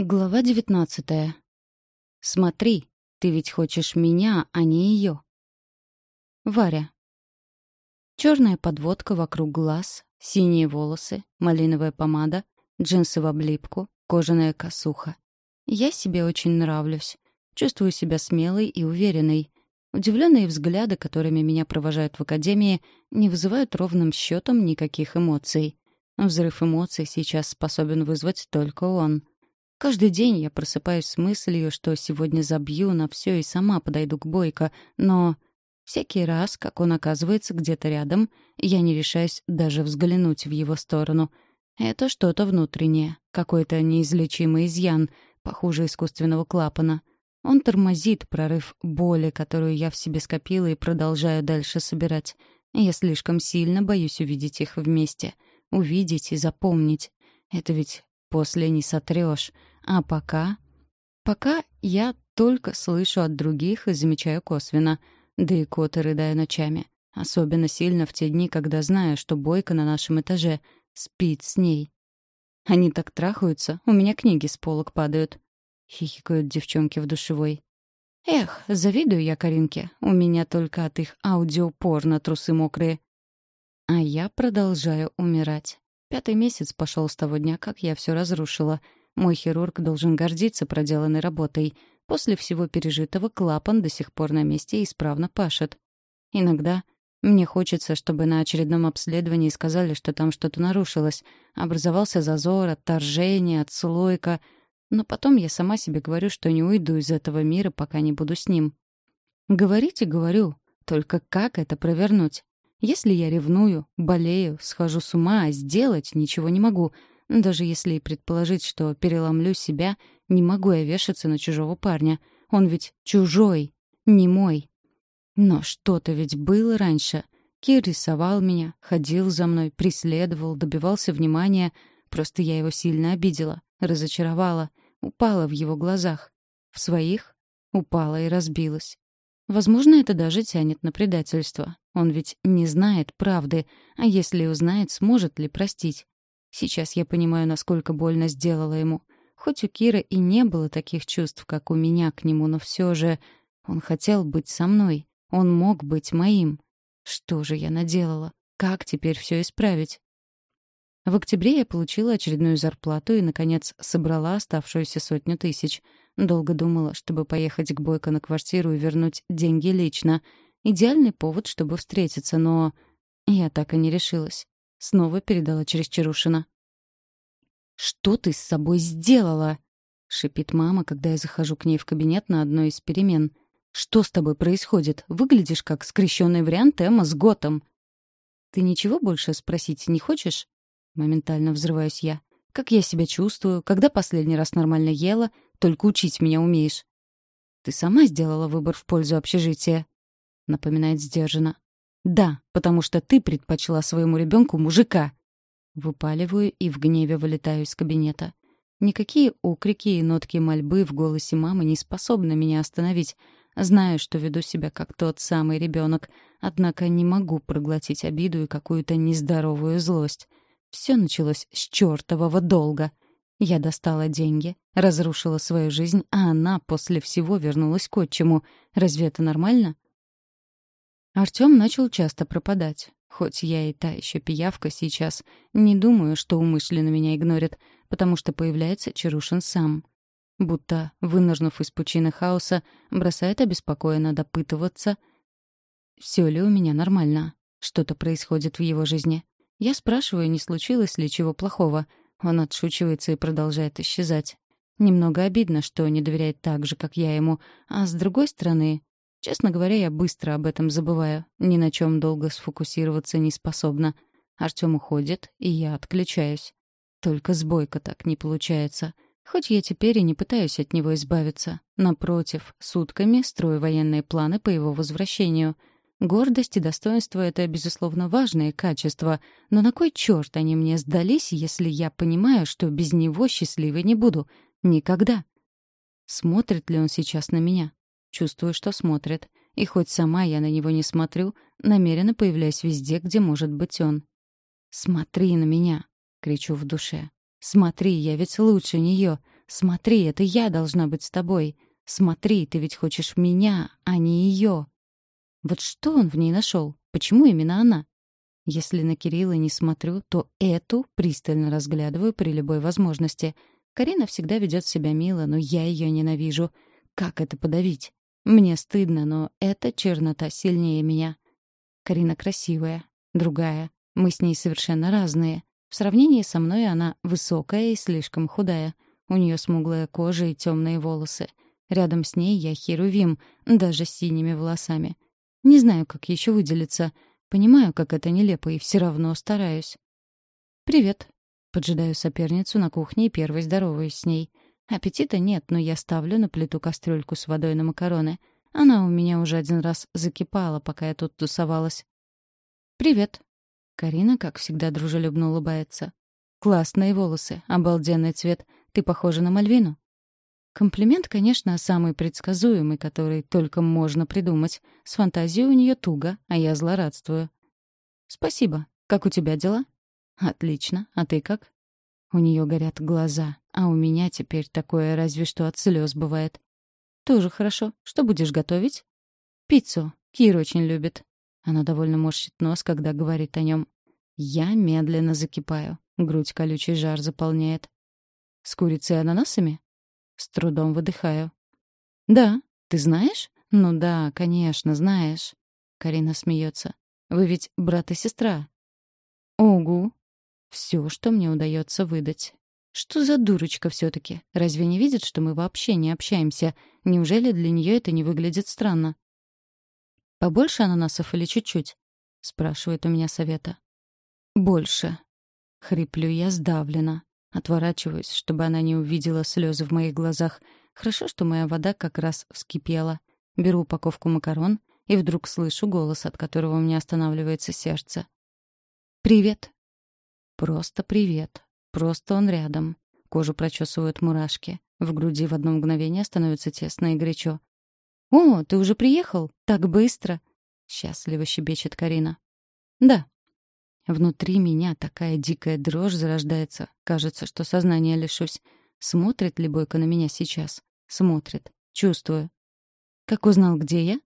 Глава девятнадцатая. «Смотри, ты ведь хочешь меня, а не ее». Варя. Черная подводка вокруг глаз, синие волосы, малиновая помада, джинсы в облипку, кожаная косуха. Я себе очень нравлюсь. Чувствую себя смелой и уверенной. Удивленные взгляды, которыми меня провожают в академии, не вызывают ровным счетом никаких эмоций. Взрыв эмоций сейчас способен вызвать только он — Каждый день я просыпаюсь с мыслью, что сегодня забью на все и сама подойду к Бойко, но всякий раз, как он оказывается где-то рядом, я не решаюсь даже взглянуть в его сторону. Это что-то внутреннее, какой-то неизлечимый изъян, похуже искусственного клапана. Он тормозит прорыв боли, которую я в себе скопила и продолжаю дальше собирать. Я слишком сильно боюсь увидеть их вместе. Увидеть и запомнить. Это ведь после не сотрешь. А пока... Пока я только слышу от других и замечаю косвенно. Да и коты рыдаю ночами. Особенно сильно в те дни, когда знаю, что Бойко на нашем этаже спит с ней. Они так трахаются, у меня книги с полок падают. Хихикают девчонки в душевой. Эх, завидую я Каринке. У меня только от их аудиопорно трусы мокрые. А я продолжаю умирать. Пятый месяц пошел с того дня, как я все разрушила. Мой хирург должен гордиться проделанной работой. После всего пережитого клапан до сих пор на месте и исправно пашет. Иногда мне хочется, чтобы на очередном обследовании сказали, что там что-то нарушилось. Образовался зазор, отторжение, отслойка. Но потом я сама себе говорю, что не уйду из этого мира, пока не буду с ним. Говорить и говорю. Только как это провернуть? Если я ревную, болею, схожу с ума, а сделать ничего не могу. Даже если и предположить, что переломлю себя, не могу я вешаться на чужого парня. Он ведь чужой, не мой. Но что-то ведь было раньше. Кир рисовал меня, ходил за мной, преследовал, добивался внимания. Просто я его сильно обидела, разочаровала, упала в его глазах. В своих упала и разбилась. Возможно, это даже тянет на предательство. Он ведь не знает правды, а если узнает, сможет ли простить. Сейчас я понимаю, насколько больно сделала ему. Хоть у Кира и не было таких чувств, как у меня к нему, но все же он хотел быть со мной. Он мог быть моим. Что же я наделала? Как теперь все исправить? В октябре я получила очередную зарплату и, наконец, собрала оставшуюся сотню тысяч — Долго думала, чтобы поехать к Бойко на квартиру и вернуть деньги лично. Идеальный повод, чтобы встретиться, но... Я так и не решилась. Снова передала через Чарушина. «Что ты с собой сделала?» — шипит мама, когда я захожу к ней в кабинет на одной из перемен. «Что с тобой происходит? Выглядишь как скрещенный вариант Эмма с Готом». «Ты ничего больше спросить не хочешь?» Моментально взрываюсь я. «Как я себя чувствую? Когда последний раз нормально ела? Только учить меня умеешь». «Ты сама сделала выбор в пользу общежития», — напоминает сдержанно. «Да, потому что ты предпочла своему ребенку мужика». Выпаливаю и в гневе вылетаю из кабинета. Никакие укрики и нотки мольбы в голосе мамы не способны меня остановить. Знаю, что веду себя как тот самый ребенок, однако не могу проглотить обиду и какую-то нездоровую злость. Все началось с чертового долга — я достала деньги, разрушила свою жизнь, а она после всего вернулась к отчиму. Разве это нормально? Артём начал часто пропадать. Хоть я и та еще пиявка сейчас, не думаю, что умышленно меня игнорит, потому что появляется Чарушин сам. Будто, вынырнув из пучины хаоса, бросает обеспокоенно допытываться, все ли у меня нормально, что-то происходит в его жизни. Я спрашиваю, не случилось ли чего плохого — он отшучивается и продолжает исчезать. Немного обидно, что не доверяет так же, как я ему. А с другой стороны, честно говоря, я быстро об этом забываю. Ни на чем долго сфокусироваться не способна. Артём уходит, и я отключаюсь. Только с Бойко так не получается. Хоть я теперь и не пытаюсь от него избавиться. Напротив, сутками строю военные планы по его возвращению — Гордость и достоинство — это, безусловно, важные качества, но на кой черт они мне сдались, если я понимаю, что без него счастливой не буду? Никогда. Смотрит ли он сейчас на меня? Чувствую, что смотрит. И хоть сама я на него не смотрю, намеренно появляюсь везде, где может быть он. «Смотри на меня!» — кричу в душе. «Смотри, я ведь лучше нее. Смотри, это я должна быть с тобой. Смотри, ты ведь хочешь меня, а не ее. Вот что он в ней нашел? Почему именно она? Если на Кирилла не смотрю, то эту пристально разглядываю при любой возможности. Карина всегда ведет себя мило, но я ее ненавижу. Как это подавить? Мне стыдно, но эта чернота сильнее меня. Карина красивая, другая. Мы с ней совершенно разные. В сравнении со мной она высокая и слишком худая. У нее смуглая кожа и темные волосы. Рядом с ней я херувим, даже с синими волосами. Не знаю, как еще выделиться. Понимаю, как это нелепо, и все равно стараюсь. «Привет». Поджидаю соперницу на кухне и первой здороваюсь с ней. Аппетита нет, но я ставлю на плиту кастрюльку с водой на макароны. Она у меня уже один раз закипала, пока я тут тусовалась. «Привет». Карина, как всегда, дружелюбно улыбается. «Классные волосы, обалденный цвет. Ты похожа на Мальвину». Комплимент, конечно, самый предсказуемый, который только можно придумать. С фантазией у нее туго, а я злорадствую. «Спасибо. Как у тебя дела?» «Отлично. А ты как?» У нее горят глаза, а у меня теперь такое разве что от слез бывает. «Тоже хорошо. Что будешь готовить?» «Пиццу. Кир очень любит». Она довольно морщит нос, когда говорит о нем. Я медленно закипаю. Грудь колючий жар заполняет. «С курицей и ананасами?» С трудом выдыхаю. «Да. Ты знаешь?» «Ну да, конечно, знаешь». Карина смеется. «Вы ведь брат и сестра?» «Огу», все, что мне удается выдать. Что за дурочка все-таки? Разве не видит, что мы вообще не общаемся? Неужели для нее это не выглядит странно? «Побольше ананасов или чуть-чуть?» — спрашивает у меня совета. «Больше». Хриплю я сдавленно. Отворачиваюсь, чтобы она не увидела слезы в моих глазах. Хорошо, что моя вода как раз вскипела. Беру упаковку макарон и вдруг слышу голос, от которого у меня останавливается сердце. «Привет», Просто привет. Просто он рядом. Кожу прочесывают мурашки. В груди в одно мгновение становится тесно и горячо. «О, ты уже приехал? Так быстро!» — счастливо щебечет Карина. «Да». Внутри меня такая дикая дрожь зарождается. Кажется, что сознание лишусь. Смотрит ли Бойко на меня сейчас? Смотрит. Чувствую. «Как узнал, где я?»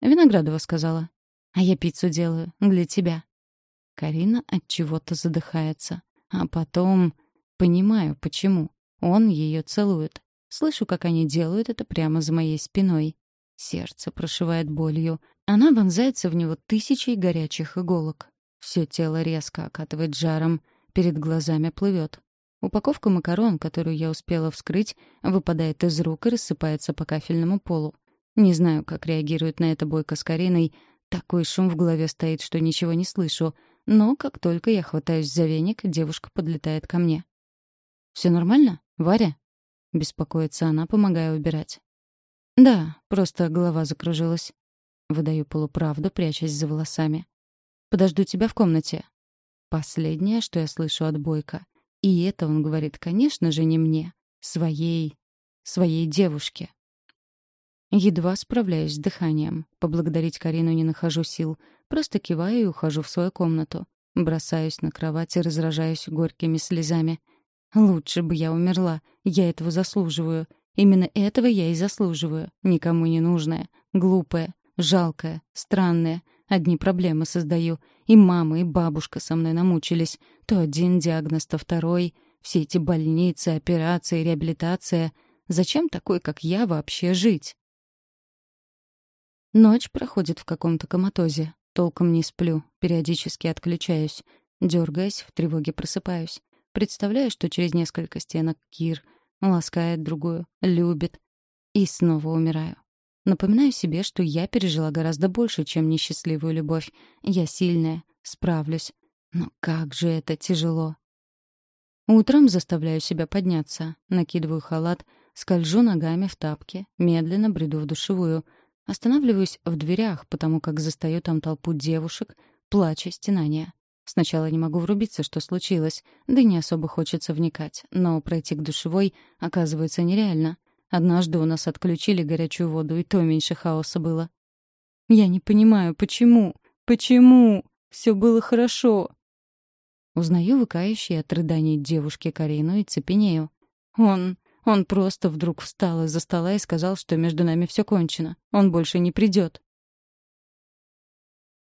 Виноградова сказала. «А я пиццу делаю. Для тебя. Карина от чего-то задыхается. А потом понимаю, почему. Он ее целует. Слышу, как они делают это прямо за моей спиной. Сердце прошивает болью. Она вонзается в него тысячей горячих иголок. Все тело резко окатывает жаром. Перед глазами плывет. Упаковка макарон, которую я успела вскрыть, выпадает из рук и рассыпается по кафельному полу. Не знаю, как реагирует на это Бойко с Кариной. Такой шум в голове стоит, что ничего не слышу. Но как только я хватаюсь за веник, девушка подлетает ко мне. «Все нормально, Варя?» — беспокоится она, помогая убирать. «Да, просто голова закружилась». Выдаю полуправду, прячась за волосами. «Подожду тебя в комнате». Последнее, что я слышу от Бойко. И это он говорит, конечно же, не мне. Своей... своей девушке. Едва справляюсь с дыханием. Поблагодарить Карину не нахожу сил. Просто киваю и ухожу в свою комнату. Бросаюсь на кровать и разражаюсь горькими слезами. Лучше бы я умерла. Я этого заслуживаю. Именно этого я и заслуживаю. Никому не нужная, глупая, жалкая, странная. Одни проблемы создаю. И мама, и бабушка со мной намучились. То один диагноз, то второй. Все эти больницы, операции, реабилитация. Зачем такой, как я, вообще жить? Ночь проходит в каком-то коматозе. Толком не сплю, периодически отключаюсь. Дергаясь, в тревоге просыпаюсь. Представляю, что через несколько стенок Кир ласкает другую, любит. И снова умираю. Напоминаю себе, что я пережила гораздо больше, чем несчастливую любовь. Я сильная, справлюсь. Но как же это тяжело. Утром заставляю себя подняться, накидываю халат, скольжу ногами в тапки, медленно бреду в душевую — Останавливаюсь в дверях, потому как застаю там толпу девушек, плача стенания. Сначала не могу врубиться, что случилось, да и не особо хочется вникать, но пройти к душевой оказывается нереально. Однажды у нас отключили горячую воду, и то меньше хаоса было. Я не понимаю, почему? Почему? Все было хорошо. Узнаю выкающие от рыданий девушки Карину и цепенею. Он... Он просто вдруг встал из-за стола и сказал, что между нами все кончено. Он больше не придет.